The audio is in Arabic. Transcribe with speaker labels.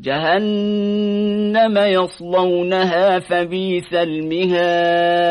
Speaker 1: جهنم يصلونها فبيث المهاد.